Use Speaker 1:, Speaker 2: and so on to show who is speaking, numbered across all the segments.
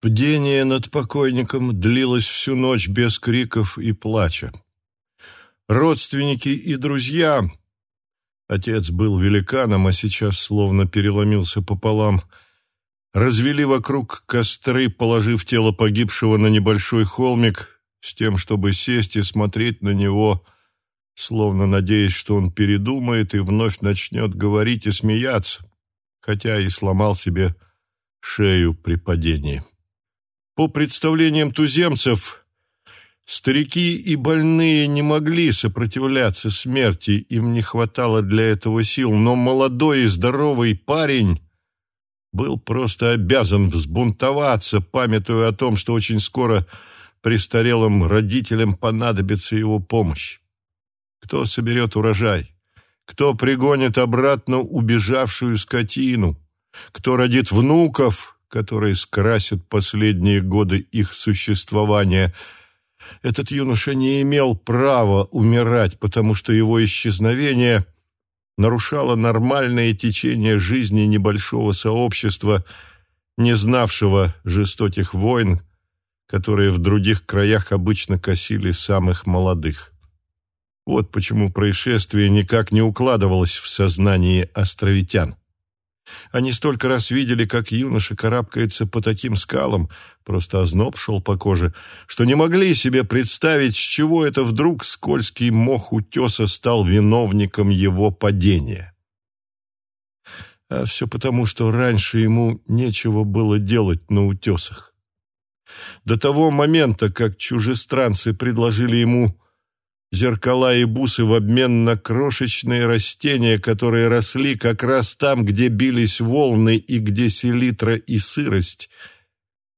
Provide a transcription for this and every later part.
Speaker 1: Бдение над покойником длилось всю ночь без криков и плача. Родственники и друзья... Отец был великаном, а сейчас словно переломился пополам. Развели вокруг костры, положив тело погибшего на небольшой холмик, с тем, чтобы сесть и смотреть на него, словно надеясь, что он передумает и вновь начнет говорить и смеяться, хотя и сломал себе шею при падении. По представлениям туземцев, старики и больные не могли сопротивляться смерти, им не хватало для этого сил, но молодой и здоровый парень был просто обязан взбунтоваться, памятуя о том, что очень скоро престарелым родителям понадобится его помощь. Кто соберет урожай? Кто пригонит обратно убежавшую скотину? Кто родит внуков, которые скрасят последние годы их существования. Этот юноша не имел права умирать, потому что его исчезновение нарушало нормальное течение жизни небольшого сообщества, не знавшего жестоких войн, которые в других краях обычно косили самых молодых. Вот почему происшествие никак не укладывалось в сознании островитян. Они столько раз видели, как юноша карабкается по таким скалам, просто озноб шел по коже, что не могли себе представить, с чего это вдруг скользкий мох утеса стал виновником его падения. А все потому, что раньше ему нечего было делать на утесах. До того момента, как чужестранцы предложили ему зеркала и бусы в обмен на крошечные растения, которые росли как раз там, где бились волны и где селитра и сырость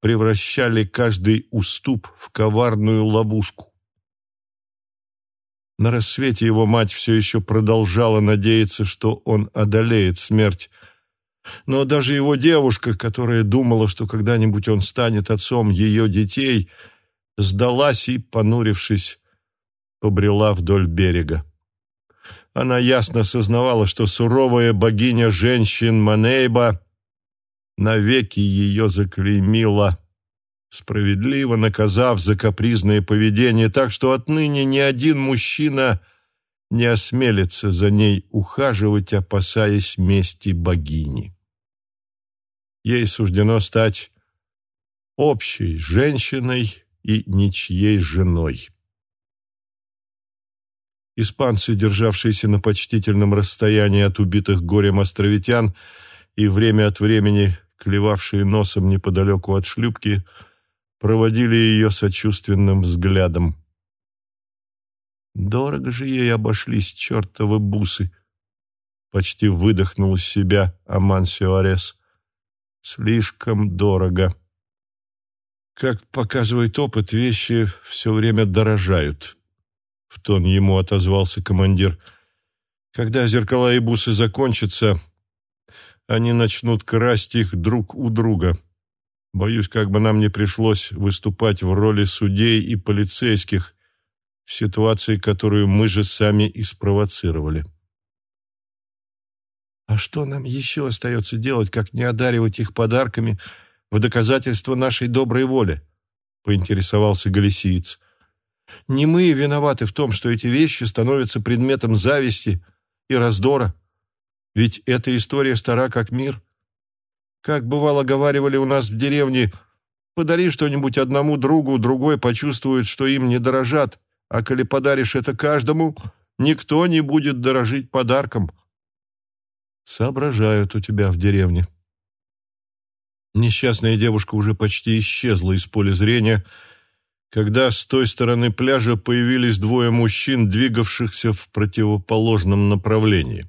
Speaker 1: превращали каждый уступ в коварную ловушку. На рассвете его мать все еще продолжала надеяться, что он одолеет смерть, но даже его девушка, которая думала, что когда-нибудь он станет отцом ее детей, сдалась и, понурившись, побрела вдоль берега. Она ясно сознавала, что суровая богиня женщин Манейба навеки ее заклеймила, справедливо наказав за капризное поведение, так что отныне ни один мужчина не осмелится за ней ухаживать, опасаясь мести богини. Ей суждено стать общей женщиной и ничьей женой. Испанцы, державшиеся на почтительном расстоянии от убитых горем островитян и время от времени клевавшие носом неподалеку от шлюпки, проводили ее сочувственным взглядом. «Дорого же ей обошлись чертовы бусы!» Почти выдохнул из себя Амансио Арес. «Слишком дорого!» Как показывает опыт, вещи все время дорожают в тон ему отозвался командир. Когда зеркала и бусы закончатся, они начнут красть их друг у друга. Боюсь, как бы нам не пришлось выступать в роли судей и полицейских в ситуации, которую мы же сами и спровоцировали. А что нам еще остается делать, как не одаривать их подарками в доказательство нашей доброй воли? Поинтересовался Галисиец. Не мы виноваты в том, что эти вещи становятся предметом зависти и раздора. Ведь эта история стара как мир. Как бывало говаривали у нас в деревне, подари что-нибудь одному другу, другой почувствует, что им не дорожат, а коли подаришь это каждому, никто не будет дорожить подарком. Соображают у тебя в деревне. Несчастная девушка уже почти исчезла из поля зрения, когда с той стороны пляжа появились двое мужчин, двигавшихся в противоположном направлении.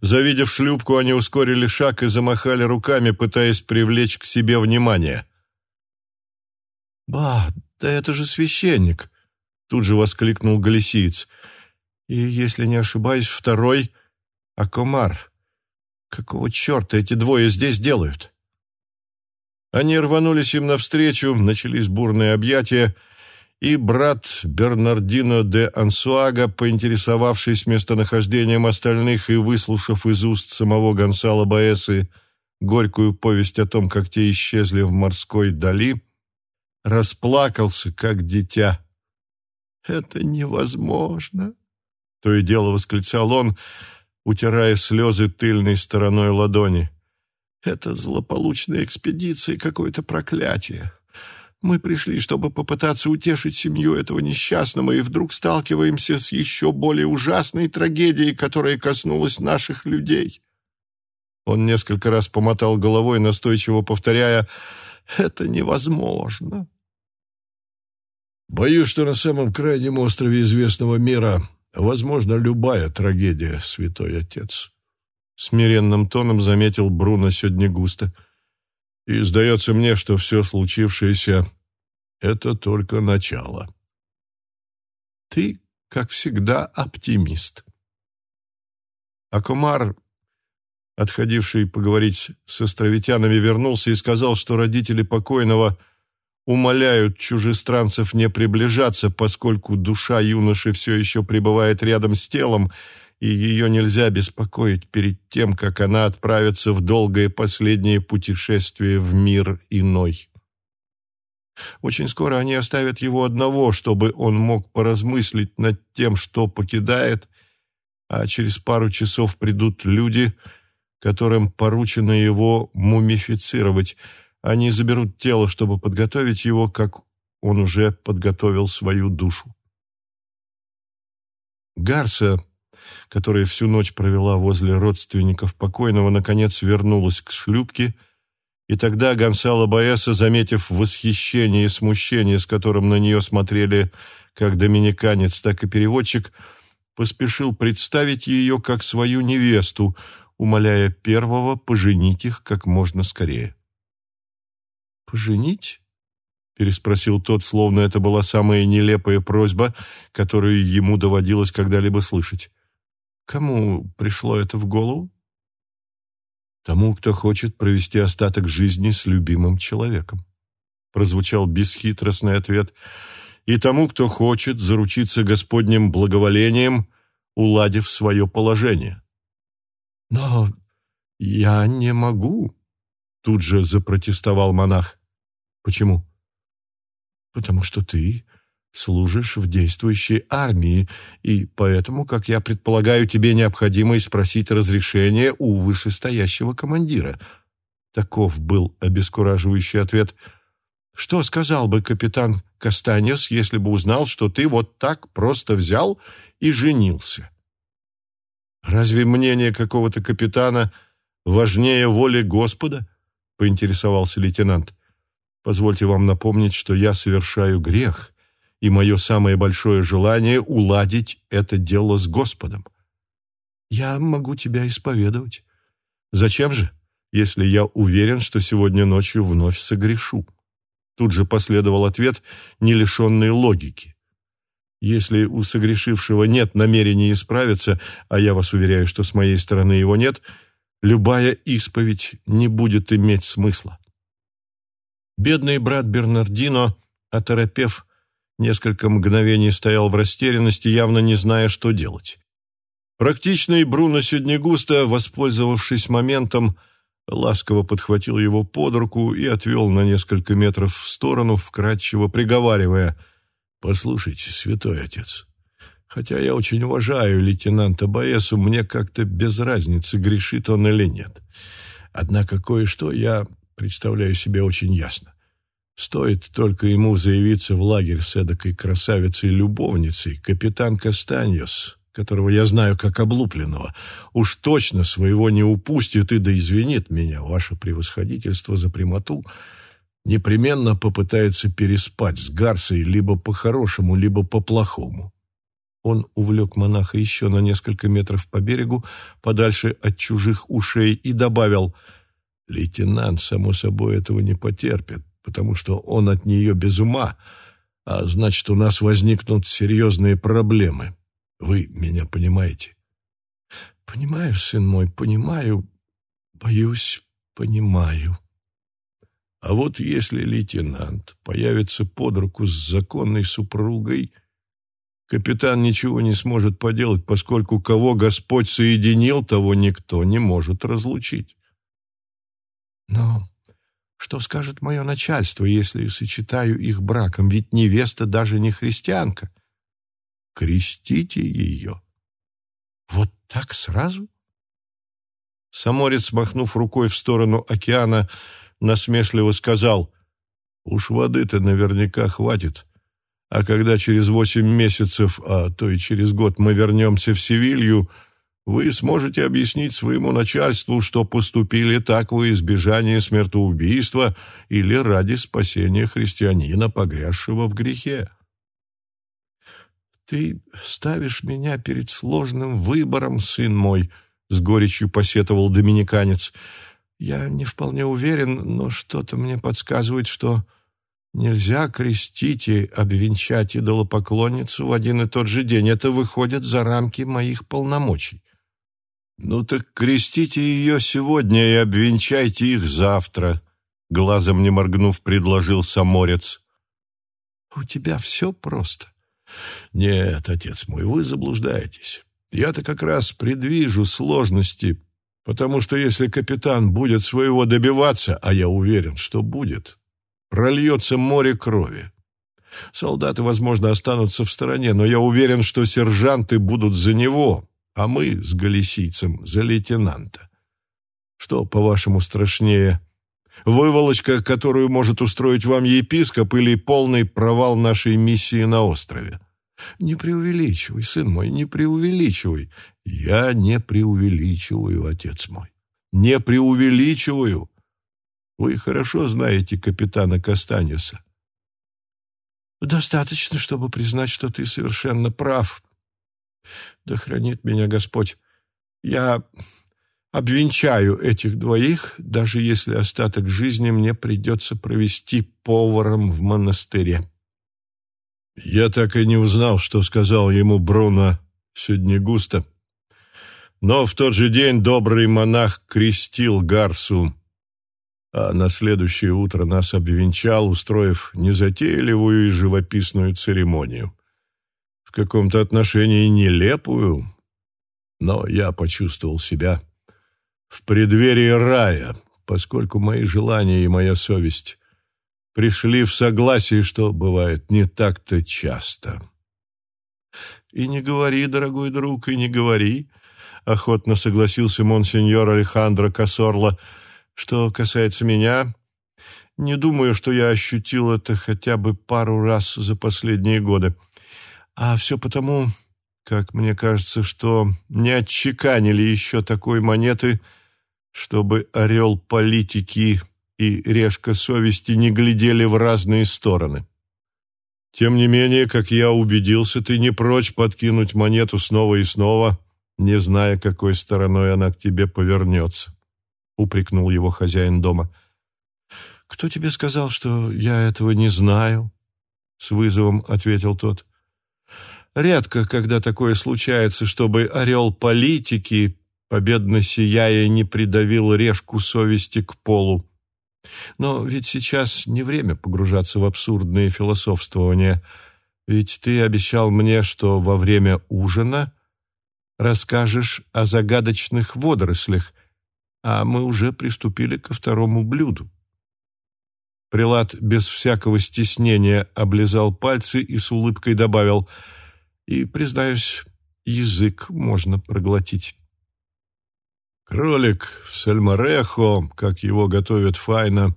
Speaker 1: Завидев шлюпку, они ускорили шаг и замахали руками, пытаясь привлечь к себе внимание. «Ба, да это же священник!» — тут же воскликнул галисиец. «И, если не ошибаюсь, второй — Акомар. Какого черта эти двое здесь делают?» Они рванулись им навстречу, начались бурные объятия, и брат Бернардино де Ансуага, поинтересовавшись местонахождением остальных и выслушав из уст самого Гонсало Баэсы горькую повесть о том, как те исчезли в морской дали, расплакался, как дитя. «Это невозможно!» — то и дело восклицал он, утирая слезы тыльной стороной ладони. «Это злополучная экспедиция какое-то проклятие. Мы пришли, чтобы попытаться утешить семью этого несчастного, и вдруг сталкиваемся с еще более ужасной трагедией, которая коснулась наших людей». Он несколько раз помотал головой, настойчиво повторяя «Это невозможно».
Speaker 2: Боюсь, что на самом крайнем острове известного мира возможна любая трагедия, святой отец.
Speaker 1: Смиренным тоном заметил Бруно сегодня густо. И сдается мне, что все случившееся — это только начало. Ты, как всегда, оптимист. Акумар, отходивший поговорить с островитянами, вернулся и сказал, что родители покойного — умоляют чужестранцев не приближаться, поскольку душа юноши все еще пребывает рядом с телом, и ее нельзя беспокоить перед тем, как она отправится в долгое последнее путешествие в мир иной. Очень скоро они оставят его одного, чтобы он мог поразмыслить над тем, что покидает, а через пару часов придут люди, которым поручено его мумифицировать – они заберут тело, чтобы подготовить его, как он уже подготовил свою душу. Гарса, которая всю ночь провела возле родственников покойного, наконец вернулась к шлюпке, и тогда Гонсало Баэса, заметив восхищение и смущение, с которым на нее смотрели как доминиканец, так и переводчик, поспешил представить ее как свою невесту, умоляя первого поженить их как можно скорее. «Поженить?» — переспросил тот, словно это была самая нелепая просьба, которую ему доводилось когда-либо слышать. «Кому пришло это в голову?» «Тому, кто хочет провести остаток жизни с любимым человеком», — прозвучал бесхитростный ответ, «и тому, кто хочет заручиться Господним благоволением, уладив свое положение». «Но я не могу», — тут же запротестовал монах. Почему? Потому что ты служишь в действующей армии, и поэтому, как я предполагаю, тебе необходимо спросить разрешение у вышестоящего командира. Таков был обескураживающий ответ. Что сказал бы капитан Кастаньос, если бы узнал, что ты вот так просто взял и женился? Разве мнение какого-то капитана важнее воли Господа? Поинтересовался лейтенант. Позвольте вам напомнить, что я совершаю грех, и мое самое большое желание — уладить это дело с Господом. Я могу тебя исповедовать. Зачем же, если я уверен, что сегодня ночью вновь согрешу? Тут же последовал ответ, не лишенный логики. Если у согрешившего нет намерения исправиться, а я вас уверяю, что с моей стороны его нет, любая исповедь не будет иметь смысла. Бедный брат Бернардино, оторопев, несколько мгновений стоял в растерянности, явно не зная, что делать. Практичный Бруно Сюднегуста, воспользовавшись моментом, ласково подхватил его под руку и отвел на несколько метров в сторону, вкратчиво приговаривая «Послушайте, святой отец, хотя я очень уважаю лейтенанта Баесу, мне как-то без разницы, грешит он или нет. Однако кое-что я представляю себе очень ясно. Стоит только ему заявиться в лагерь с эдакой красавицей-любовницей, капитан Кастаньос, которого я знаю как облупленного, уж точно своего не упустит и да извинит меня, ваше превосходительство за прямоту, непременно попытается переспать с Гарсой либо по-хорошему, либо по-плохому. Он увлек монаха еще на несколько метров по берегу, подальше от чужих ушей, и добавил — Лейтенант, само собой, этого не потерпит, потому что он от нее без ума, а значит, у нас возникнут серьезные проблемы. Вы меня понимаете? Понимаю, сын мой, понимаю. Боюсь, понимаю. А вот если лейтенант появится под руку с законной супругой, капитан ничего не сможет поделать, поскольку кого Господь соединил, того никто не может разлучить.
Speaker 2: Но что скажет мое начальство, если сочетаю их браком? Ведь невеста даже не христианка. Крестите ее. Вот так сразу?
Speaker 1: Саморец, махнув рукой в сторону океана, насмешливо сказал, «Уж воды-то наверняка хватит. А когда через восемь месяцев, а то и через год мы вернемся в Севилью, вы сможете объяснить своему начальству, что поступили так во избежание смертоубийства или ради спасения христианина, погрязшего в грехе.
Speaker 2: «Ты ставишь меня перед сложным выбором, сын мой», — с горечью посетовал доминиканец. «Я не вполне уверен, но что-то мне подсказывает, что Нельзя крестить и обвенчать идолопоклонницу в один и тот же день. Это выходит за рамки моих полномочий.
Speaker 1: Ну так крестите ее сегодня и обвенчайте их завтра, глазом не моргнув, предложил Саморец.
Speaker 2: У тебя все просто.
Speaker 1: Нет, отец мой, вы заблуждаетесь. Я-то как раз предвижу сложности, потому что если капитан будет своего добиваться, а я уверен, что будет, прольется море крови. Солдаты, возможно, останутся в стороне, но я уверен, что сержанты будут за него, а мы с галисийцем за лейтенанта. Что, по-вашему, страшнее? Выволочка, которую может устроить вам епископ, или полный провал нашей миссии на острове?
Speaker 2: Не преувеличивай, сын мой, не преувеличивай.
Speaker 1: Я не преувеличиваю, отец мой. Не преувеличиваю. Вы хорошо знаете капитана Кастанеса.
Speaker 2: Достаточно, чтобы признать, что ты совершенно прав. Да хранит меня Господь. Я обвенчаю этих двоих, даже если остаток жизни мне придется провести поваром в монастыре.
Speaker 1: Я так и не узнал, что сказал ему Бруно сегодня густо. Но в тот же день добрый монах крестил Гарсу а на следующее утро нас обвенчал, устроив незатейливую и живописную церемонию. В каком-то отношении нелепую, но я почувствовал себя в преддверии рая, поскольку мои желания и моя совесть пришли в согласие, что бывает не так-то часто.
Speaker 2: «И не говори, дорогой друг, и не говори», — охотно согласился монсеньор Алехандро Кассорло, — что касается меня, не думаю, что я ощутил это хотя бы пару раз за последние годы. А все потому, как мне кажется, что не отчеканили еще такой монеты, чтобы орел политики и решка совести не глядели в разные стороны. Тем не менее, как я убедился, ты не прочь подкинуть монету снова и снова, не зная, какой стороной она к тебе повернется упрекнул его хозяин дома. «Кто тебе сказал, что я этого не знаю?» С вызовом ответил тот. «Редко, когда такое случается, чтобы орел политики, победно сияя, не придавил решку совести к полу. Но ведь сейчас не время погружаться в абсурдные философствования. Ведь ты обещал мне, что во время ужина расскажешь о загадочных водорослях, а мы уже приступили ко второму блюду. Прилад без всякого стеснения облизал пальцы и с улыбкой добавил, и, признаюсь, язык можно проглотить.
Speaker 1: Кролик в Сальмарехо, как его готовят файно,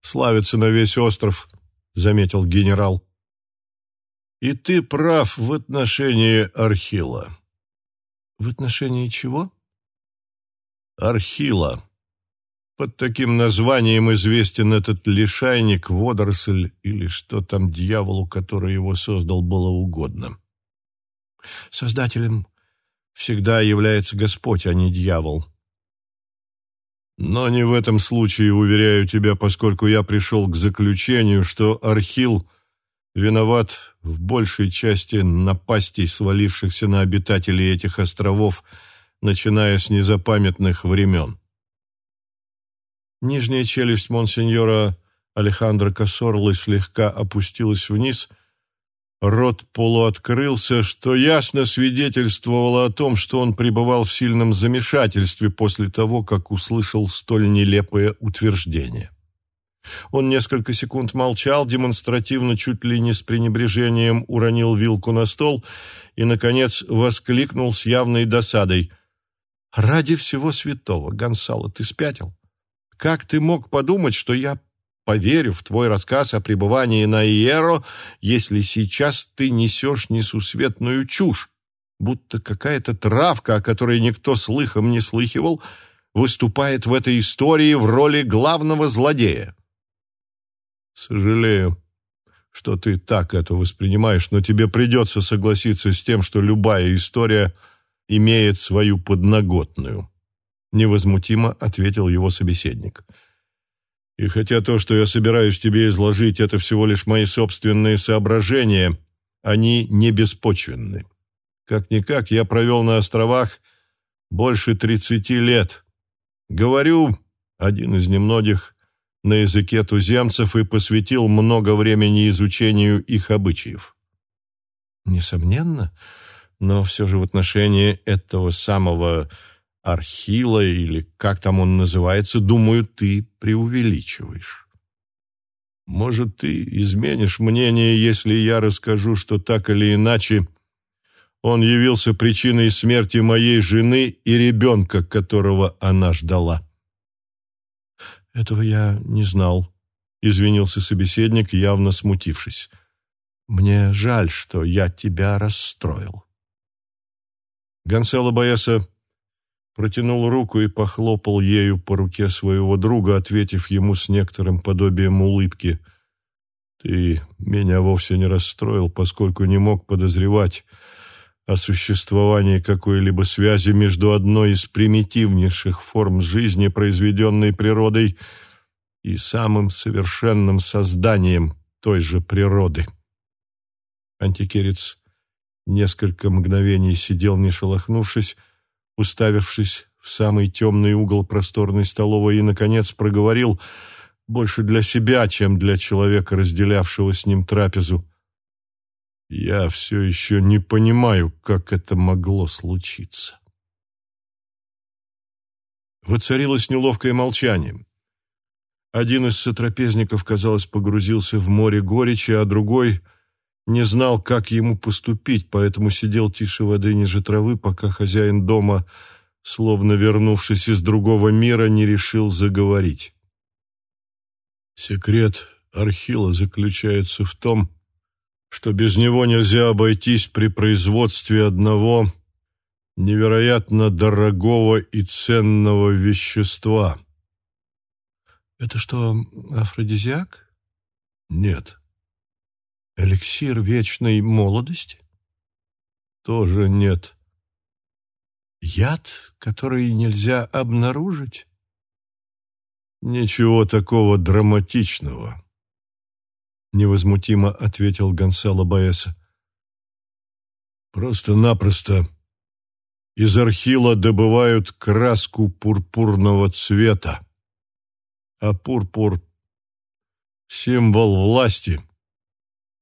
Speaker 1: славится на весь остров, заметил генерал. И ты прав в отношении Архила.
Speaker 2: В отношении чего?
Speaker 1: Архила. Под таким названием известен этот лишайник, водоросль или что там дьяволу, который его создал, было угодно.
Speaker 2: Создателем всегда является Господь, а не дьявол.
Speaker 1: Но не в этом случае, уверяю тебя, поскольку я пришел к заключению, что Архил виноват в большей части напастей, свалившихся на обитателей этих островов – начиная с незапамятных времен. Нижняя челюсть монсеньора Алехандро Кассорлы слегка опустилась вниз, Рот полуоткрылся, что ясно свидетельствовало о том, что он пребывал в сильном замешательстве после того, как услышал столь нелепое утверждение. Он несколько секунд молчал, демонстративно, чуть ли не с пренебрежением, уронил вилку на стол и, наконец, воскликнул с явной досадой. «Ради всего святого, Гонсало, ты спятил? Как ты мог подумать, что я поверю в твой рассказ о пребывании на Иеро, если сейчас ты несешь несусветную чушь, будто какая-то травка, о которой никто слыхом не слыхивал, выступает в этой истории в роли главного злодея. Сожалею, что ты так это воспринимаешь, но тебе придется согласиться с тем, что любая история имеет свою подноготную. Невозмутимо ответил его собеседник. — и хотя то, что я собираюсь тебе изложить, это всего лишь мои собственные соображения, они не беспочвенны. Как-никак, я провел на островах больше тридцати лет. Говорю, один из немногих, на языке туземцев и посвятил много времени изучению их обычаев. Несомненно, но все же в отношении этого самого Архила или как там он называется, думаю, ты преувеличиваешь. Может, ты изменишь мнение, если я расскажу, что так или иначе он явился причиной смерти моей жены и ребенка, которого она ждала. Этого я не знал, извинился собеседник, явно смутившись. Мне жаль, что я тебя расстроил. Гонсало Бояса протянул руку и похлопал ею по руке своего друга, ответив ему с некоторым подобием улыбки. «Ты меня вовсе не расстроил, поскольку не мог подозревать о существовании какой-либо связи между одной из примитивнейших форм жизни, произведенной природой, и самым совершенным созданием той же природы». Антикерец несколько мгновений сидел, не шелохнувшись, уставившись в самый темный угол просторной столовой, и, наконец, проговорил больше для себя, чем для человека, разделявшего с ним трапезу. «Я все еще не понимаю, как это могло случиться». Воцарилось неловкое молчание. Один из сотрапезников, казалось, погрузился в море горечи, а другой не знал, как ему поступить, поэтому сидел тише воды ниже травы, пока хозяин дома, словно вернувшись из другого мира, не решил заговорить. Секрет Архила заключается в том, что без него нельзя обойтись при производстве одного невероятно дорогого и ценного вещества. Это что, афродизиак? Нет. Эликсир вечной молодости? Тоже нет. Яд, который нельзя обнаружить? Ничего такого драматичного, невозмутимо ответил Гонсало Баэса. Просто-напросто из архила добывают краску пурпурного цвета. А пурпур — символ власти —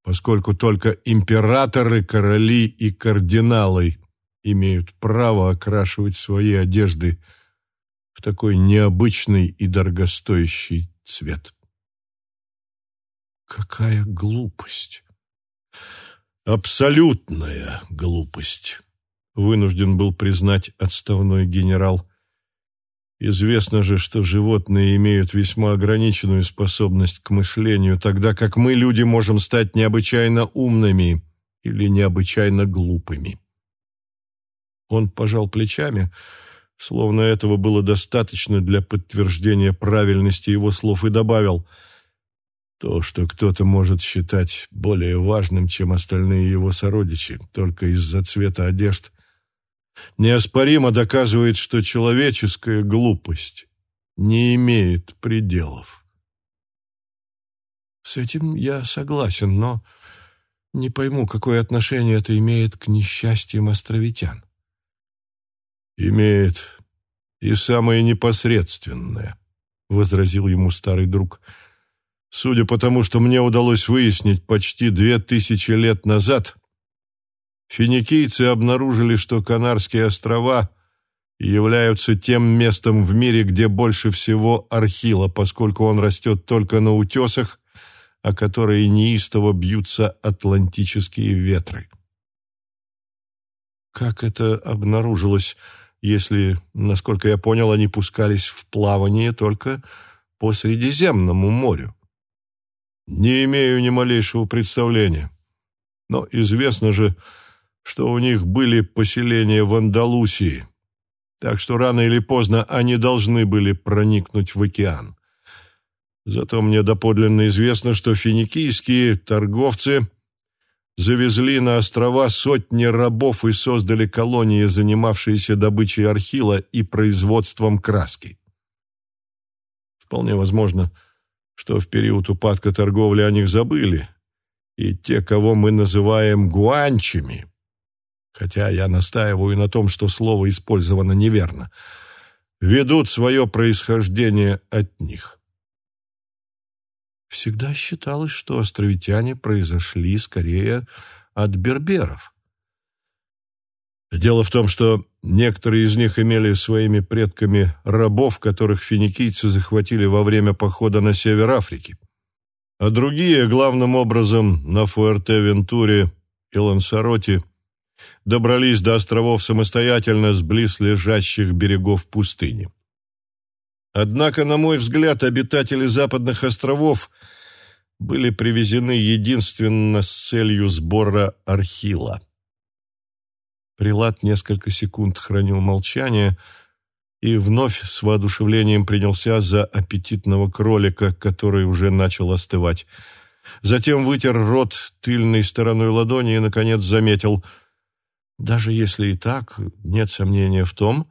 Speaker 1: поскольку только императоры, короли и кардиналы имеют право окрашивать свои одежды в такой необычный и дорогостоящий цвет. Какая глупость! Абсолютная глупость, вынужден был признать отставной генерал. Известно же, что животные имеют весьма ограниченную способность к мышлению, тогда как мы, люди, можем стать необычайно умными или необычайно глупыми. Он пожал плечами, словно этого было достаточно для подтверждения правильности его слов, и добавил, «То, что кто-то может считать более важным, чем остальные его сородичи, только из-за цвета одежд – неоспоримо доказывает, что человеческая глупость не имеет пределов. С этим я согласен, но не пойму, какое отношение это имеет к несчастьям островитян. Имеет и самое непосредственное, возразил ему старый друг. Судя по тому, что мне удалось выяснить почти две тысячи лет назад, финикийцы обнаружили, что Канарские острова являются тем местом в мире, где больше всего архила, поскольку он растет только на утесах, о которые неистово бьются атлантические ветры. Как это обнаружилось, если, насколько я понял, они пускались в плавание только по Средиземному морю? Не имею ни малейшего представления. Но известно же, что у них были поселения в Андалусии, так что рано или поздно они должны были проникнуть в океан. Зато мне доподлинно известно, что финикийские торговцы завезли на острова сотни рабов и создали колонии, занимавшиеся добычей архила и производством краски. Вполне возможно, что в период упадка торговли о них забыли, и те, кого мы называем гуанчами, хотя я настаиваю на том, что слово использовано неверно, ведут свое происхождение от них. Всегда считалось, что островитяне произошли скорее от берберов. Дело в том, что некоторые из них имели своими предками рабов, которых финикийцы захватили во время похода на север Африки, а другие, главным образом, на Фуэрте-Вентуре и Лансароте, добрались до островов самостоятельно с близлежащих берегов пустыни. Однако, на мой взгляд, обитатели западных островов были привезены единственно с целью сбора архила. Прилад несколько секунд хранил молчание и вновь с воодушевлением принялся за аппетитного кролика, который уже начал остывать. Затем вытер рот тыльной стороной ладони и, наконец, заметил — даже если и так, нет сомнения в том,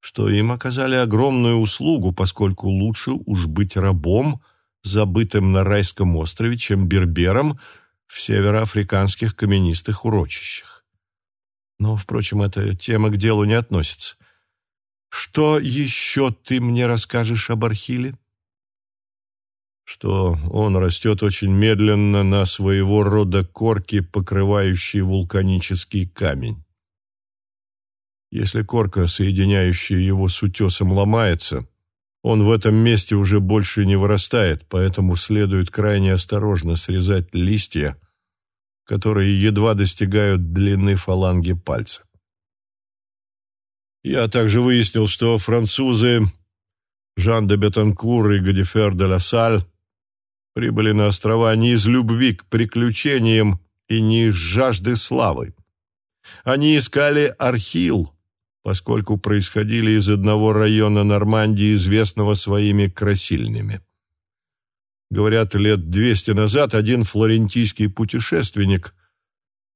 Speaker 1: что им оказали огромную услугу, поскольку лучше уж быть рабом, забытым на райском острове, чем бербером в североафриканских каменистых урочищах. Но, впрочем, эта тема к делу не относится. Что еще ты мне расскажешь об Архиле? Что он растет очень медленно на своего рода корке, покрывающей вулканический камень. Если корка, соединяющая его с утесом, ломается, он в этом месте уже больше не вырастает, поэтому следует крайне осторожно срезать листья, которые едва достигают длины фаланги пальца. Я также выяснил, что французы Жан де Бетанкур и Гадифер де ла Саль прибыли на острова не из любви к приключениям и не из жажды славы. Они искали Архил, поскольку происходили из одного района Нормандии, известного своими красильнями. Говорят, лет двести назад один флорентийский путешественник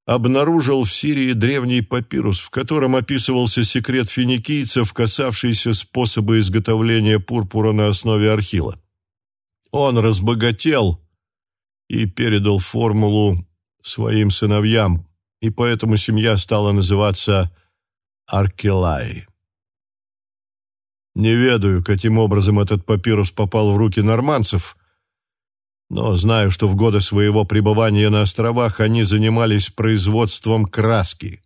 Speaker 1: обнаружил в Сирии древний папирус, в котором описывался секрет финикийцев, касавшийся способа изготовления пурпура на основе архила. Он разбогател и передал формулу своим сыновьям, и поэтому семья стала называться Аркелаи. Не ведаю, каким образом этот папирус попал в руки норманцев, но знаю, что в годы своего пребывания на островах они занимались производством краски.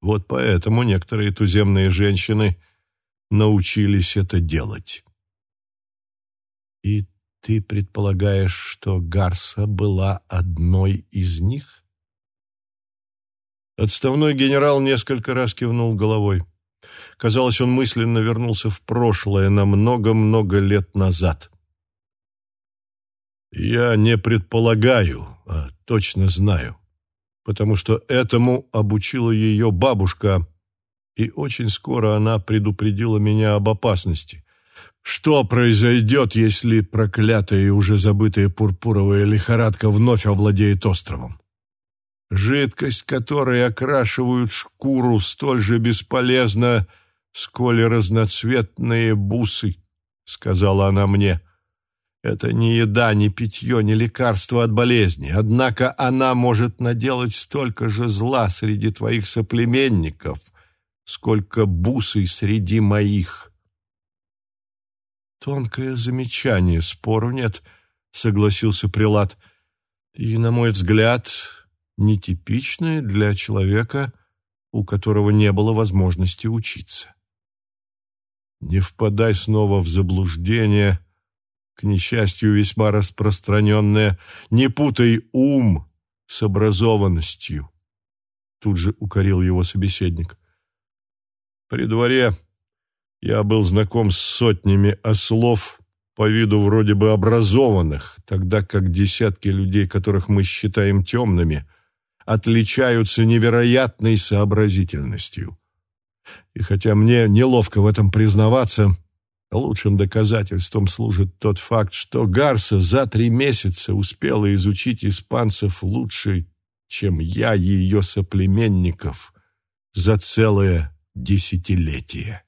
Speaker 1: Вот поэтому некоторые туземные женщины научились это делать. И ты предполагаешь, что Гарса была одной из них? Отставной генерал несколько раз кивнул головой. Казалось, он мысленно вернулся в прошлое на много-много лет назад. «Я не предполагаю, а точно знаю, потому что этому обучила ее бабушка, и очень скоро она предупредила меня об опасности. Что произойдет, если проклятая и уже забытая пурпуровая лихорадка вновь овладеет островом? Жидкость, которой окрашивают шкуру, столь же бесполезна, сколь разноцветные бусы, — сказала она мне. Это не еда, не питье, не лекарство от болезни. Однако она может наделать столько же зла среди твоих соплеменников, сколько бусы среди моих. Тонкое замечание, спору нет, согласился прилад. И, на мой взгляд, нетипичное для человека, у которого не было возможности учиться. Не впадай снова в заблуждение, к несчастью, весьма распространенное, не путай ум с образованностью. Тут же укорил его собеседник. При дворе я был знаком с сотнями ослов, по виду вроде бы образованных, тогда как десятки людей, которых мы считаем темными, отличаются невероятной сообразительностью. И хотя мне неловко в этом признаваться, лучшим доказательством служит тот факт, что Гарса за три месяца успела изучить испанцев лучше, чем я ее соплеменников за целое десятилетие.